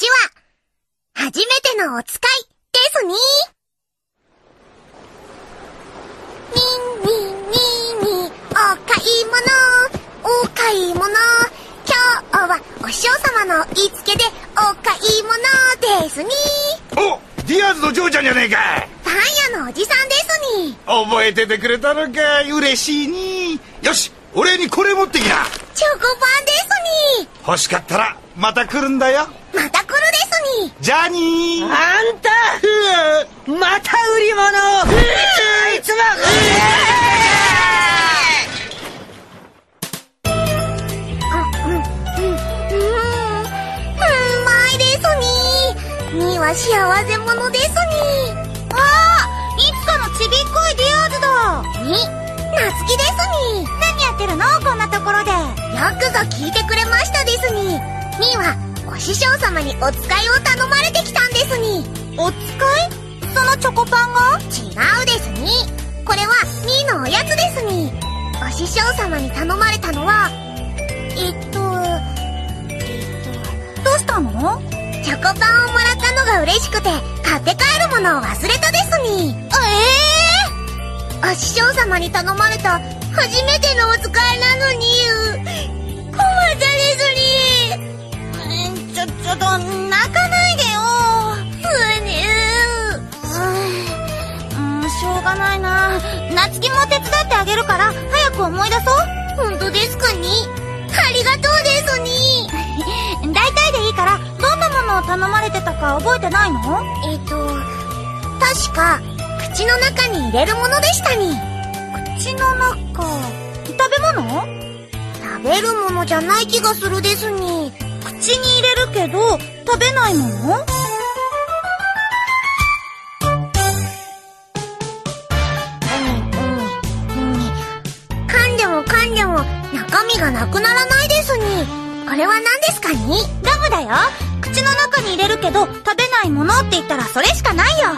ちは、初めてのお使いですに。にんにんにんに、お買い物、お買い物。今日はお師匠様の言いつけでお買い物ですに。おディアーズの嬢ちゃんじゃねえかパン屋のおじさんですに。覚えててくれたのか嬉しいによしお礼にこれ持ってきなチョコパンですに。欲しかったらまた来るんだよまた来るですに。じゃあにあんたまた売り物あいつもうん、うん、うん、うん、うまいですに。には幸せ者ですに。ああ、いつかのちびっこいディアーズだ。に、なつきですに。何やってるの？こんなところで。よくぞ聞いてくれましたですに。には、お師匠様にお使いを頼まれてきたんですに。お使い？そのチョコパンが？違うですに。これは、みーのおやつですに。お師匠様に頼まれたのは、えっと、えっと、どうしたの？チョコパンをもらったのが嬉しくて、買って帰るものを忘れたですに。ええー？お師匠様に頼まれた、初めてのお使いなのに、ょうがないな。夏希も手伝ってあげるから、早く思い出そう。本当ですかにありがとうですに。大体でいいから、どんなものを頼まれてたか覚えてないの？えっと、確か、口の中に入れるものでしたに。口の中、食べ物？食べるものじゃない気がするですに。口に入れるけど、食べないもの？中身がなくならないですに。これは何ですかに？ガムだよ。口の中に入れるけど食べないものって言ったらそれしかないよ。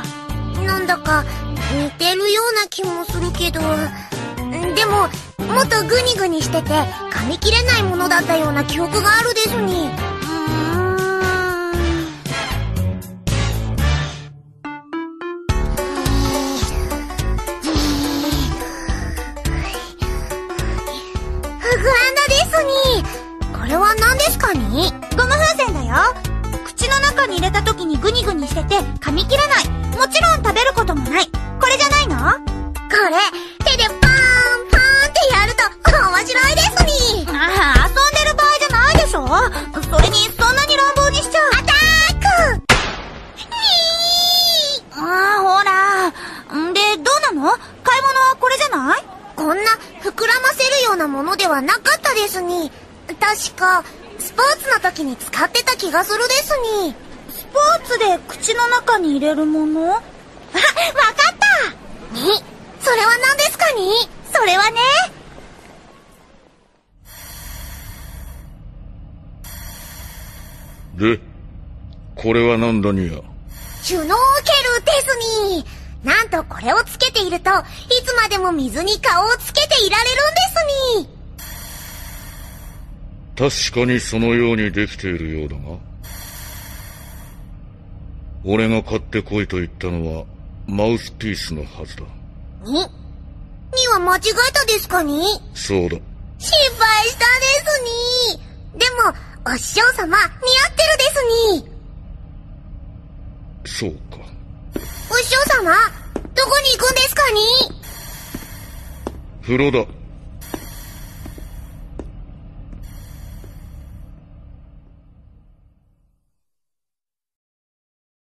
なんだか似てるような気もするけど。んでも、もっとグニグニしてて噛み切れないものだったような記憶があるですに。れは何ですかにゴム風船だよ。口の中に入れた時にグニグニしてて噛み切れない。もちろん食べることもない。これじゃないの？これ、手でパーンパーンってやると面白いですに。ああ、遊んでる場合じゃないでしょ？それにそんなに乱暴にしちゃう。アタックにーああ、ほら。んで、どうなの？買い物はこれじゃない？こんな膨らませるようなものではなかったですに。確か、スポーツの時に使ってた気がするですに。スポーツで口の中に入れるもの？あ、わかったに、それは何ですかに？それはね。で、これは何だにや？シュノーケルですに。なんとこれをつけていると、いつまでも水に顔をつけていられるんですに。確かにそのようにできているようだが。俺が買ってこいと言ったのは、マウスピースのはずだ。に、には間違えたですかに？そうだ。失敗したですに。でも、お師匠様、似合ってるですに。そうか。お師匠様、どこに行くんですかに？風呂だ。